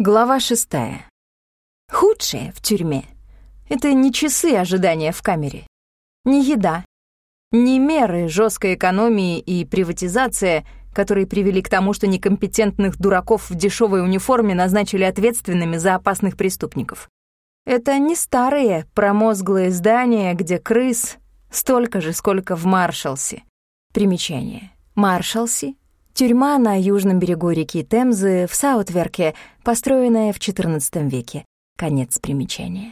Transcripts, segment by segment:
Глава шестая. Худшее в тюрьме — это не часы ожидания в камере, не еда, не меры жесткой экономии и приватизация, которые привели к тому, что некомпетентных дураков в дешевой униформе назначили ответственными за опасных преступников. Это не старые промозглые здания, где крыс столько же, сколько в Маршалсе. Примечание. Маршалси Тюрьма на южном берегу реки Темзы в Саутверке, построенная в XIV веке. Конец примечания.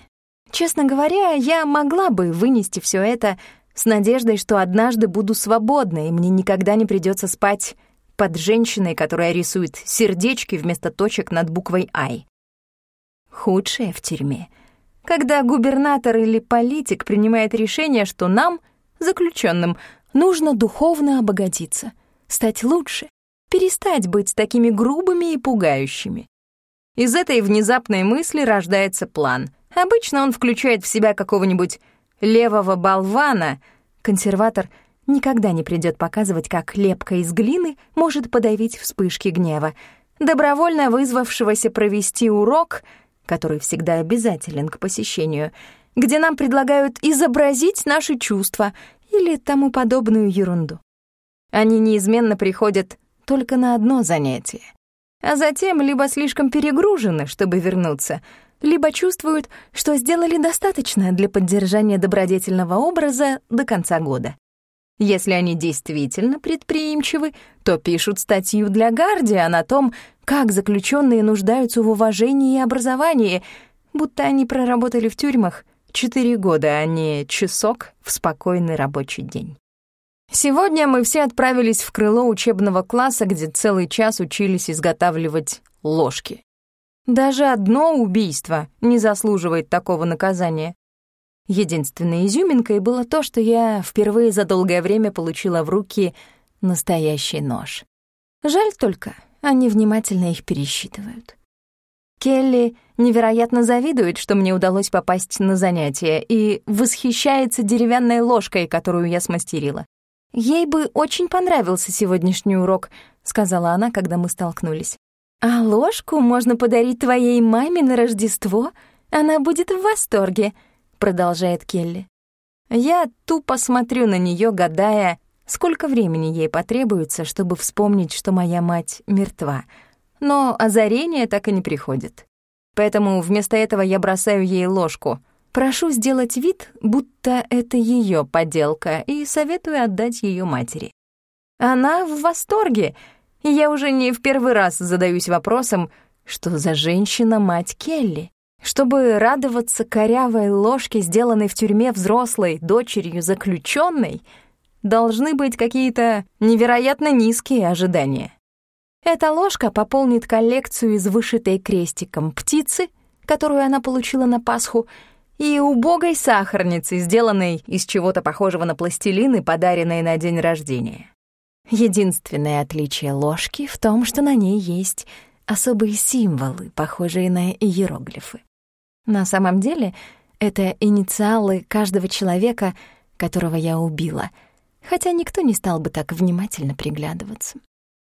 Честно говоря, я могла бы вынести все это с надеждой, что однажды буду свободна, и мне никогда не придется спать под женщиной, которая рисует сердечки вместо точек над буквой «Ай». Худшее в тюрьме — когда губернатор или политик принимает решение, что нам, заключенным, нужно духовно обогатиться, стать лучше, перестать быть такими грубыми и пугающими. Из этой внезапной мысли рождается план. Обычно он включает в себя какого-нибудь левого болвана. Консерватор никогда не придет показывать, как лепка из глины может подавить вспышки гнева. Добровольно вызвавшегося провести урок, который всегда обязателен к посещению, где нам предлагают изобразить наши чувства или тому подобную ерунду. Они неизменно приходят только на одно занятие. А затем либо слишком перегружены, чтобы вернуться, либо чувствуют, что сделали достаточно для поддержания добродетельного образа до конца года. Если они действительно предприимчивы, то пишут статью для «Гардиан» о том, как заключенные нуждаются в уважении и образовании, будто они проработали в тюрьмах четыре года, а не часок в спокойный рабочий день. Сегодня мы все отправились в крыло учебного класса, где целый час учились изготавливать ложки. Даже одно убийство не заслуживает такого наказания. Единственной изюминкой было то, что я впервые за долгое время получила в руки настоящий нож. Жаль только, они внимательно их пересчитывают. Келли невероятно завидует, что мне удалось попасть на занятия, и восхищается деревянной ложкой, которую я смастерила. «Ей бы очень понравился сегодняшний урок», — сказала она, когда мы столкнулись. «А ложку можно подарить твоей маме на Рождество? Она будет в восторге», — продолжает Келли. Я тупо смотрю на нее, гадая, сколько времени ей потребуется, чтобы вспомнить, что моя мать мертва. Но озарение так и не приходит. Поэтому вместо этого я бросаю ей ложку — Прошу сделать вид, будто это ее поделка, и советую отдать ее матери. Она в восторге, и я уже не в первый раз задаюсь вопросом, что за женщина мать Келли. Чтобы радоваться корявой ложке, сделанной в тюрьме взрослой дочерью заключенной, должны быть какие-то невероятно низкие ожидания. Эта ложка пополнит коллекцию из вышитой крестиком птицы, которую она получила на Пасху, и убогой сахарницы, сделанной из чего-то похожего на пластилин и подаренной на день рождения. Единственное отличие ложки в том, что на ней есть особые символы, похожие на иероглифы. На самом деле это инициалы каждого человека, которого я убила, хотя никто не стал бы так внимательно приглядываться.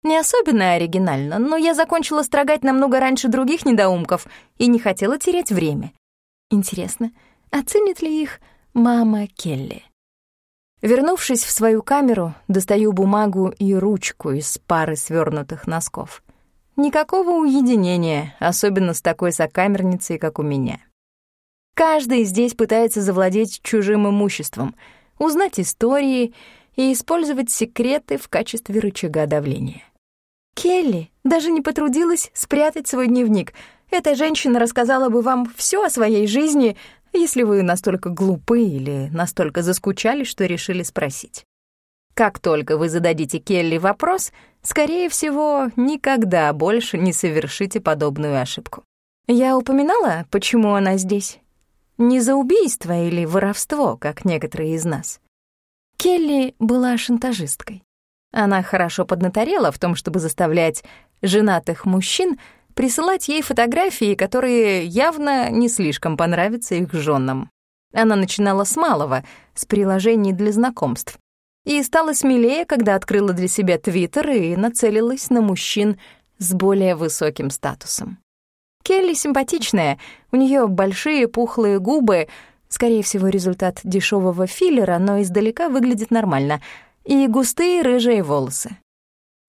Не особенно оригинально, но я закончила строгать намного раньше других недоумков и не хотела терять время. Интересно, оценит ли их мама Келли? Вернувшись в свою камеру, достаю бумагу и ручку из пары свернутых носков. Никакого уединения, особенно с такой сокамерницей, как у меня. Каждый здесь пытается завладеть чужим имуществом, узнать истории и использовать секреты в качестве рычага давления. Келли даже не потрудилась спрятать свой дневник — эта женщина рассказала бы вам все о своей жизни, если вы настолько глупы или настолько заскучали, что решили спросить. Как только вы зададите Келли вопрос, скорее всего, никогда больше не совершите подобную ошибку. Я упоминала, почему она здесь? Не за убийство или воровство, как некоторые из нас. Келли была шантажисткой. Она хорошо поднаторела в том, чтобы заставлять женатых мужчин — присылать ей фотографии, которые явно не слишком понравятся их женам. Она начинала с малого, с приложений для знакомств, и стала смелее, когда открыла для себя Твиттер и нацелилась на мужчин с более высоким статусом. Келли симпатичная, у нее большие пухлые губы, скорее всего, результат дешевого филлера, но издалека выглядит нормально, и густые рыжие волосы.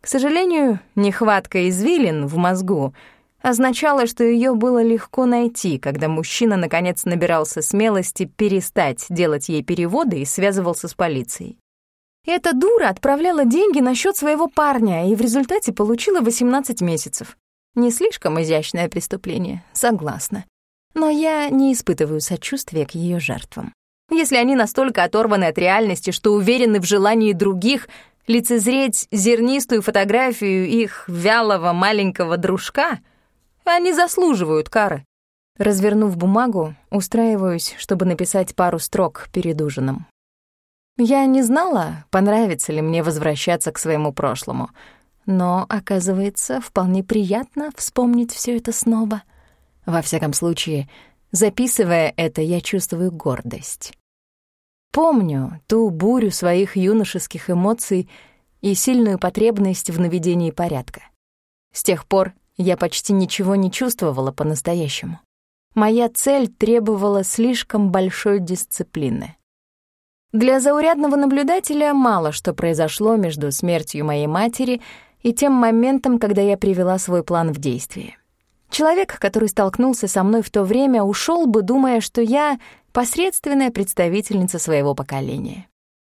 К сожалению, нехватка извилин в мозгу означала, что ее было легко найти, когда мужчина наконец набирался смелости перестать делать ей переводы и связывался с полицией. Эта дура отправляла деньги на счет своего парня и в результате получила 18 месяцев. Не слишком изящное преступление, согласна. Но я не испытываю сочувствия к ее жертвам. Если они настолько оторваны от реальности, что уверены в желании других лицезреть зернистую фотографию их вялого маленького дружка, они заслуживают кары. Развернув бумагу, устраиваюсь, чтобы написать пару строк перед ужином. Я не знала, понравится ли мне возвращаться к своему прошлому, но, оказывается, вполне приятно вспомнить все это снова. Во всяком случае, записывая это, я чувствую гордость. Помню ту бурю своих юношеских эмоций и сильную потребность в наведении порядка. С тех пор я почти ничего не чувствовала по-настоящему. Моя цель требовала слишком большой дисциплины. Для заурядного наблюдателя мало что произошло между смертью моей матери и тем моментом, когда я привела свой план в действие. Человек, который столкнулся со мной в то время, ушел бы, думая, что я посредственная представительница своего поколения.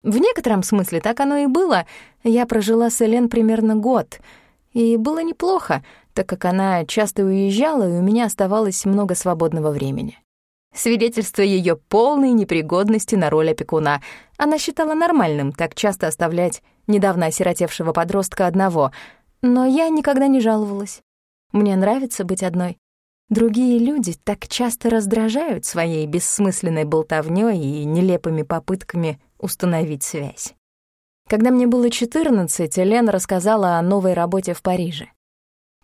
В некотором смысле так оно и было. Я прожила с Элен примерно год, и было неплохо, так как она часто уезжала, и у меня оставалось много свободного времени. Свидетельство ее полной непригодности на роль опекуна. Она считала нормальным так часто оставлять недавно осиротевшего подростка одного, но я никогда не жаловалась. Мне нравится быть одной. Другие люди так часто раздражают своей бессмысленной болтовнёй и нелепыми попытками установить связь. Когда мне было 14, Элен рассказала о новой работе в Париже.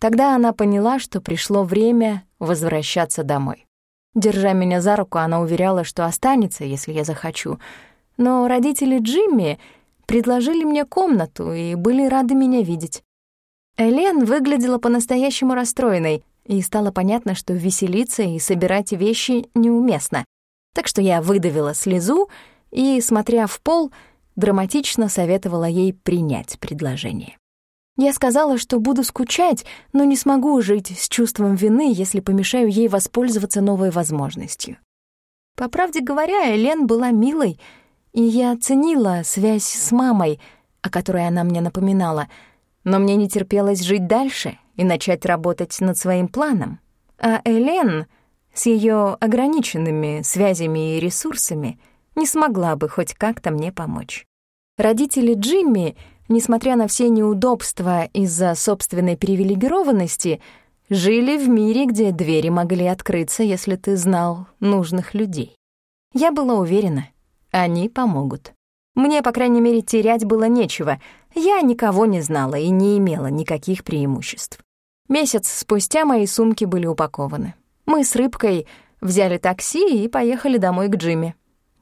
Тогда она поняла, что пришло время возвращаться домой. Держа меня за руку, она уверяла, что останется, если я захочу. Но родители Джимми предложили мне комнату и были рады меня видеть. Элен выглядела по-настоящему расстроенной, и стало понятно, что веселиться и собирать вещи неуместно. Так что я выдавила слезу и, смотря в пол, драматично советовала ей принять предложение. Я сказала, что буду скучать, но не смогу жить с чувством вины, если помешаю ей воспользоваться новой возможностью. По правде говоря, Элен была милой, и я оценила связь с мамой, о которой она мне напоминала, но мне не терпелось жить дальше и начать работать над своим планом. А Элен с ее ограниченными связями и ресурсами не смогла бы хоть как-то мне помочь. Родители Джимми — несмотря на все неудобства из-за собственной привилегированности, жили в мире, где двери могли открыться, если ты знал нужных людей. Я была уверена, они помогут. Мне, по крайней мере, терять было нечего. Я никого не знала и не имела никаких преимуществ. Месяц спустя мои сумки были упакованы. Мы с Рыбкой взяли такси и поехали домой к Джимми.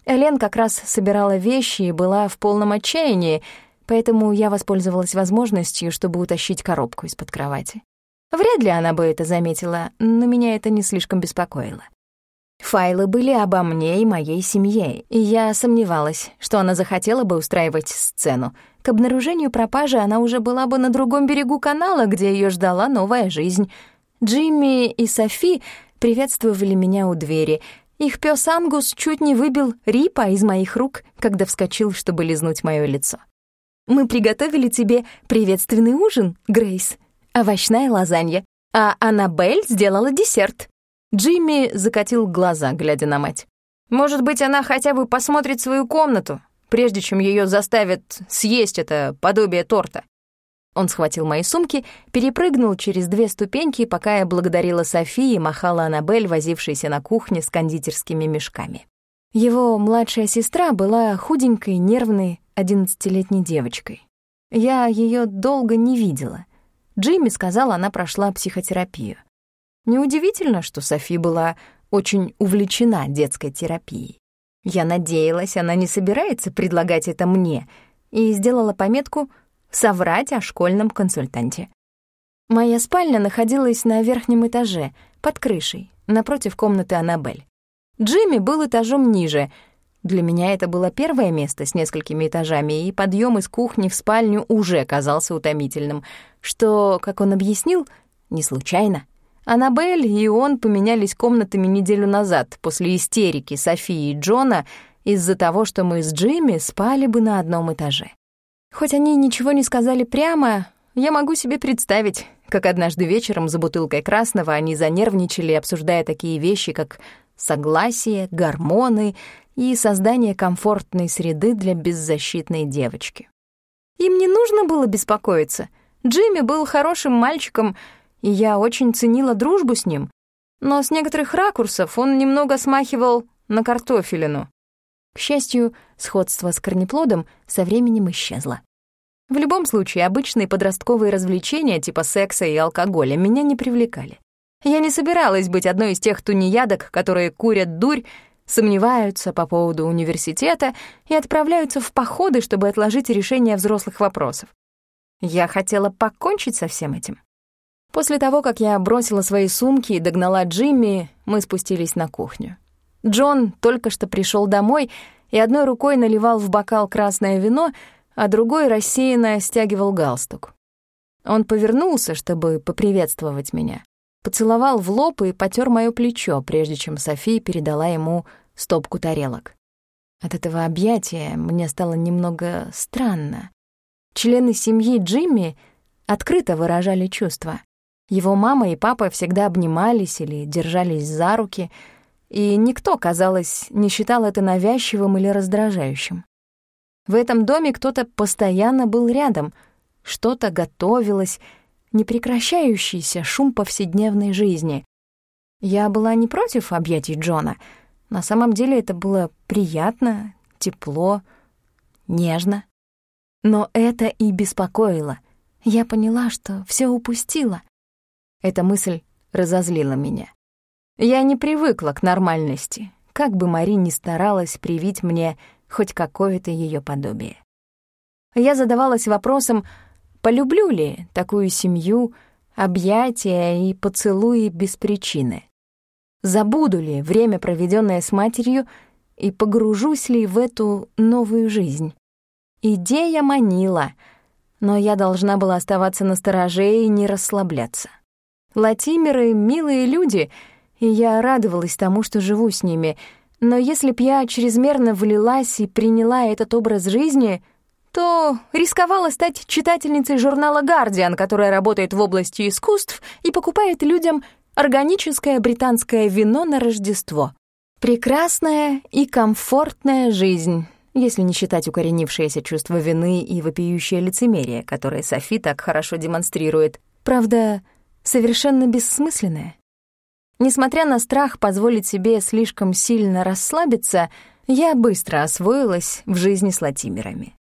Элен как раз собирала вещи и была в полном отчаянии, поэтому я воспользовалась возможностью, чтобы утащить коробку из-под кровати. Вряд ли она бы это заметила, но меня это не слишком беспокоило. Файлы были обо мне и моей семье, и я сомневалась, что она захотела бы устраивать сцену. К обнаружению пропажи она уже была бы на другом берегу канала, где ее ждала новая жизнь. Джимми и Софи приветствовали меня у двери. Их пес Ангус чуть не выбил Рипа из моих рук, когда вскочил, чтобы лизнуть моё лицо. Мы приготовили тебе приветственный ужин, Грейс. Овощная лазанья. А Аннабель сделала десерт». Джимми закатил глаза, глядя на мать. «Может быть, она хотя бы посмотрит свою комнату, прежде чем ее заставят съесть это подобие торта». Он схватил мои сумки, перепрыгнул через две ступеньки, пока я благодарила Софии и махала Аннабель, возившейся на кухне с кондитерскими мешками. Его младшая сестра была худенькой, нервной, одиннадцатилетней девочкой. Я ее долго не видела. Джимми сказал, она прошла психотерапию. Неудивительно, что Софи была очень увлечена детской терапией. Я надеялась, она не собирается предлагать это мне, и сделала пометку «соврать о школьном консультанте». Моя спальня находилась на верхнем этаже, под крышей, напротив комнаты Аннабель. Джимми был этажом ниже. Для меня это было первое место с несколькими этажами, и подъем из кухни в спальню уже казался утомительным, что, как он объяснил, не случайно. Аннабель и он поменялись комнатами неделю назад после истерики Софии и Джона из-за того, что мы с Джимми спали бы на одном этаже. Хоть они ничего не сказали прямо, я могу себе представить, как однажды вечером за бутылкой красного они занервничали, обсуждая такие вещи, как согласие, гормоны и создание комфортной среды для беззащитной девочки. Им не нужно было беспокоиться. Джимми был хорошим мальчиком, и я очень ценила дружбу с ним. Но с некоторых ракурсов он немного смахивал на картофелину. К счастью, сходство с корнеплодом со временем исчезло. В любом случае, обычные подростковые развлечения типа секса и алкоголя меня не привлекали. Я не собиралась быть одной из тех тунеядок, которые курят дурь, сомневаются по поводу университета и отправляются в походы, чтобы отложить решение взрослых вопросов. Я хотела покончить со всем этим. После того, как я бросила свои сумки и догнала Джимми, мы спустились на кухню. Джон только что пришел домой и одной рукой наливал в бокал красное вино, а другой рассеянно стягивал галстук. Он повернулся, чтобы поприветствовать меня, поцеловал в лоб и потер моё плечо, прежде чем София передала ему стопку тарелок. От этого объятия мне стало немного странно. Члены семьи Джимми открыто выражали чувства. Его мама и папа всегда обнимались или держались за руки — и никто, казалось, не считал это навязчивым или раздражающим. В этом доме кто-то постоянно был рядом, что-то готовилось, непрекращающийся шум повседневной жизни. Я была не против объятий Джона. На самом деле это было приятно, тепло, нежно. Но это и беспокоило. Я поняла, что все упустила. Эта мысль разозлила меня. Я не привыкла к нормальности, как бы Мари ни старалась привить мне хоть какое-то ее подобие. Я задавалась вопросом, полюблю ли такую семью, объятия и поцелуи без причины. Забуду ли время, проведенное с матерью, и погружусь ли в эту новую жизнь. Идея манила, но я должна была оставаться на стороже и не расслабляться. Латимеры — милые люди — и я радовалась тому, что живу с ними. Но если б я чрезмерно влилась и приняла этот образ жизни, то рисковала стать читательницей журнала «Гардиан», которая работает в области искусств и покупает людям органическое британское вино на Рождество. Прекрасная и комфортная жизнь, если не считать укоренившееся чувство вины и вопиющее лицемерие, которое Софи так хорошо демонстрирует. Правда, совершенно бессмысленное. Несмотря на страх позволить себе слишком сильно расслабиться, я быстро освоилась в жизни с латимерами.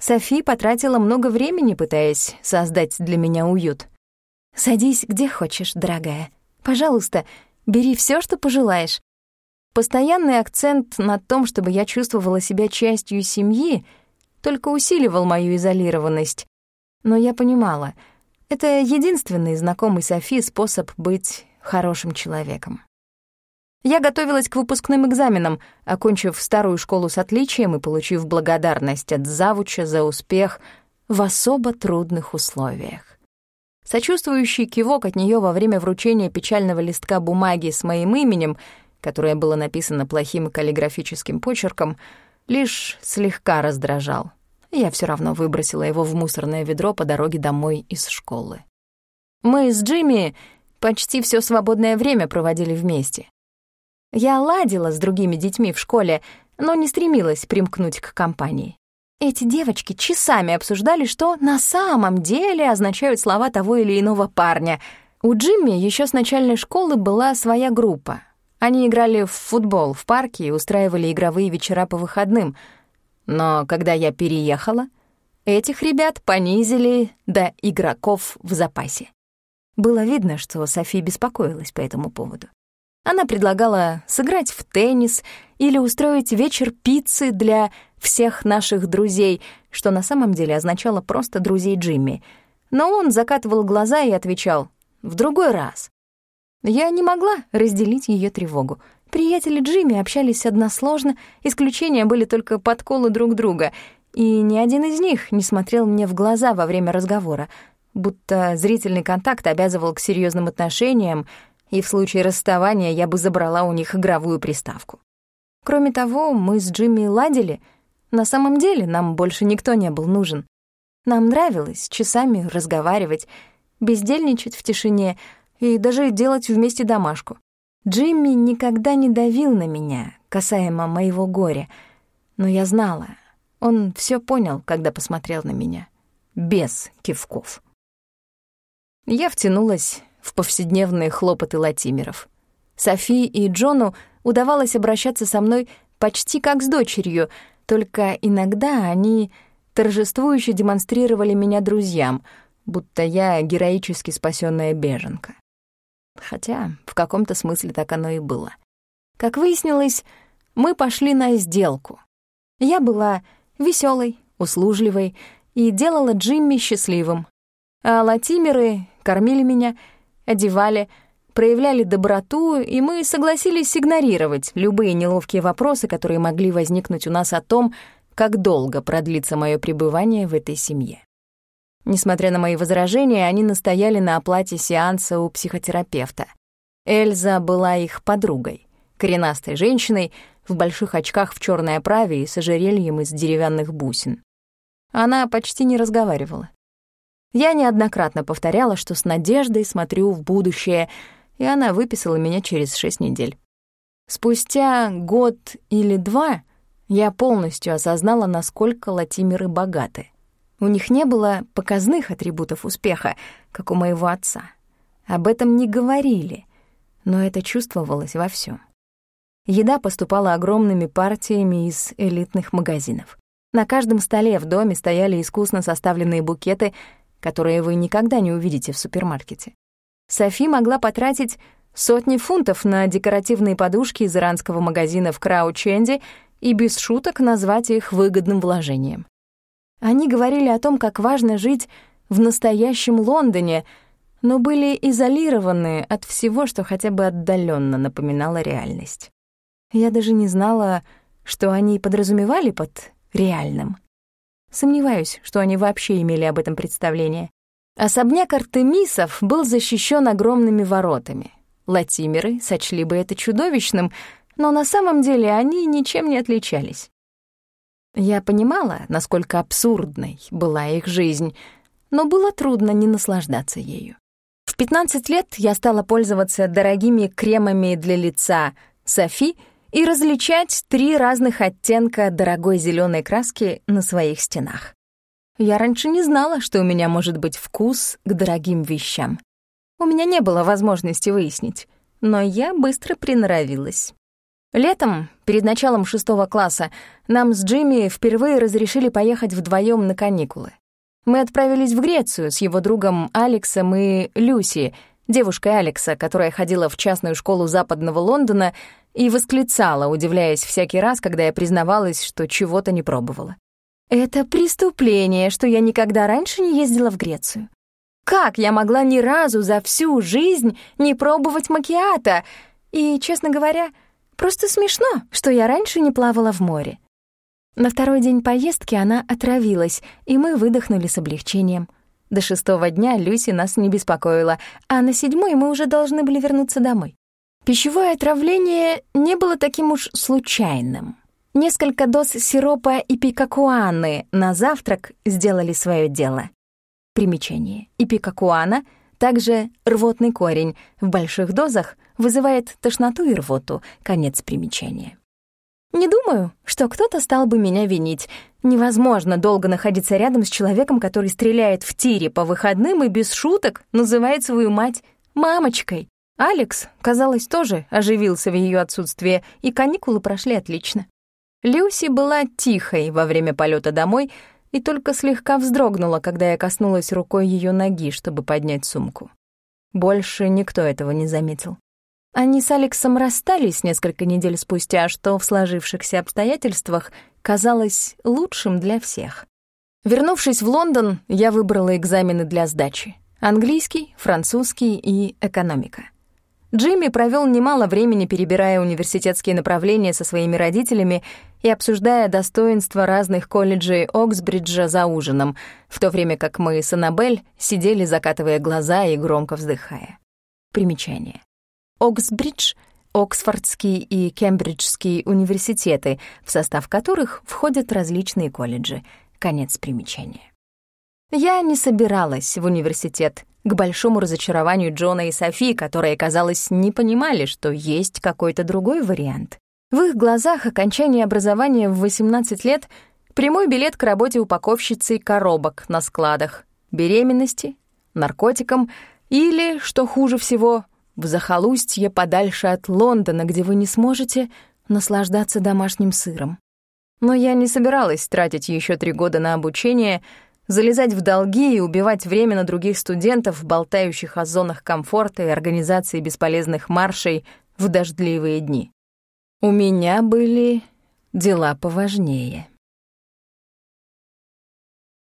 Софи потратила много времени, пытаясь создать для меня уют. «Садись где хочешь, дорогая. Пожалуйста, бери все, что пожелаешь». Постоянный акцент на том, чтобы я чувствовала себя частью семьи, только усиливал мою изолированность. Но я понимала, это единственный знакомый Софи способ быть хорошим человеком. Я готовилась к выпускным экзаменам, окончив старую школу с отличием и получив благодарность от завуча за успех в особо трудных условиях. Сочувствующий кивок от нее во время вручения печального листка бумаги с моим именем, которое было написано плохим каллиграфическим почерком, лишь слегка раздражал. Я все равно выбросила его в мусорное ведро по дороге домой из школы. Мы с Джимми почти все свободное время проводили вместе. Я ладила с другими детьми в школе, но не стремилась примкнуть к компании. Эти девочки часами обсуждали, что на самом деле означают слова того или иного парня. У Джимми еще с начальной школы была своя группа. Они играли в футбол в парке и устраивали игровые вечера по выходным. Но когда я переехала, этих ребят понизили до игроков в запасе. Было видно, что Софи беспокоилась по этому поводу. Она предлагала сыграть в теннис или устроить вечер пиццы для всех наших друзей, что на самом деле означало просто друзей Джимми. Но он закатывал глаза и отвечал «в другой раз». Я не могла разделить ее тревогу. Приятели Джимми общались односложно, исключения были только подколы друг друга, и ни один из них не смотрел мне в глаза во время разговора, будто зрительный контакт обязывал к серьезным отношениям, и в случае расставания я бы забрала у них игровую приставку. Кроме того, мы с Джимми ладили. На самом деле нам больше никто не был нужен. Нам нравилось часами разговаривать, бездельничать в тишине и даже делать вместе домашку. Джимми никогда не давил на меня, касаемо моего горя, но я знала, он все понял, когда посмотрел на меня, без кивков. Я втянулась в повседневные хлопоты латимеров. Софи и Джону удавалось обращаться со мной почти как с дочерью, только иногда они торжествующе демонстрировали меня друзьям, будто я героически спасенная беженка. Хотя в каком-то смысле так оно и было. Как выяснилось, мы пошли на сделку. Я была веселой, услужливой и делала Джимми счастливым. А латимеры кормили меня, одевали, проявляли доброту, и мы согласились игнорировать любые неловкие вопросы, которые могли возникнуть у нас о том, как долго продлится мое пребывание в этой семье. Несмотря на мои возражения, они настояли на оплате сеанса у психотерапевта. Эльза была их подругой, коренастой женщиной в больших очках в черной оправе и с ожерельем из деревянных бусин. Она почти не разговаривала. Я неоднократно повторяла, что с надеждой смотрю в будущее, и она выписала меня через шесть недель. Спустя год или два я полностью осознала, насколько латимеры богаты. У них не было показных атрибутов успеха, как у моего отца. Об этом не говорили, но это чувствовалось во всем. Еда поступала огромными партиями из элитных магазинов. На каждом столе в доме стояли искусно составленные букеты, которые вы никогда не увидите в супермаркете. Софи могла потратить сотни фунтов на декоративные подушки из иранского магазина в Краученде и без шуток назвать их выгодным вложением. Они говорили о том, как важно жить в настоящем Лондоне, но были изолированы от всего, что хотя бы отдаленно напоминало реальность. Я даже не знала, что они подразумевали под реальным. Сомневаюсь, что они вообще имели об этом представление. Особняк Артемисов был защищен огромными воротами. Латимеры сочли бы это чудовищным, но на самом деле они ничем не отличались. Я понимала, насколько абсурдной была их жизнь, но было трудно не наслаждаться ею. В 15 лет я стала пользоваться дорогими кремами для лица «Софи» и различать три разных оттенка дорогой зеленой краски на своих стенах. Я раньше не знала, что у меня может быть вкус к дорогим вещам. У меня не было возможности выяснить, но я быстро приноровилась. Летом, перед началом шестого класса, нам с Джимми впервые разрешили поехать вдвоем на каникулы. Мы отправились в Грецию с его другом Алексом и Люси, девушкой Алекса, которая ходила в частную школу западного Лондона и восклицала, удивляясь всякий раз, когда я признавалась, что чего-то не пробовала. «Это преступление, что я никогда раньше не ездила в Грецию. Как я могла ни разу за всю жизнь не пробовать макиата? И, честно говоря, Просто смешно, что я раньше не плавала в море. На второй день поездки она отравилась, и мы выдохнули с облегчением. До шестого дня Люси нас не беспокоила, а на седьмой мы уже должны были вернуться домой. Пищевое отравление не было таким уж случайным. Несколько доз сиропа ипикакуаны на завтрак сделали свое дело. Примечание. Ипикакуана — также рвотный корень в больших дозах вызывает тошноту и рвоту. Конец примечания. Не думаю, что кто-то стал бы меня винить. Невозможно долго находиться рядом с человеком, который стреляет в тире по выходным и без шуток называет свою мать «мамочкой». Алекс, казалось, тоже оживился в ее отсутствие, и каникулы прошли отлично. Люси была тихой во время полета домой, и только слегка вздрогнула, когда я коснулась рукой ее ноги, чтобы поднять сумку. Больше никто этого не заметил. Они с Алексом расстались несколько недель спустя, что в сложившихся обстоятельствах казалось лучшим для всех. Вернувшись в Лондон, я выбрала экзамены для сдачи. Английский, французский и экономика. Джимми провел немало времени, перебирая университетские направления со своими родителями и обсуждая достоинства разных колледжей Оксбриджа за ужином, в то время как мы с Аннабель сидели, закатывая глаза и громко вздыхая. Примечание. Оксбридж — Оксфордский и Кембриджский университеты, в состав которых входят различные колледжи. Конец примечания. Я не собиралась в университет, к большому разочарованию Джона и Софи, которые, казалось, не понимали, что есть какой-то другой вариант. В их глазах окончание образования в 18 лет — прямой билет к работе упаковщицей коробок на складах, беременности, наркотикам или, что хуже всего, в захолустье подальше от Лондона, где вы не сможете наслаждаться домашним сыром. Но я не собиралась тратить еще три года на обучение, залезать в долги и убивать время на других студентов, болтающих о зонах комфорта и организации бесполезных маршей в дождливые дни. У меня были дела поважнее.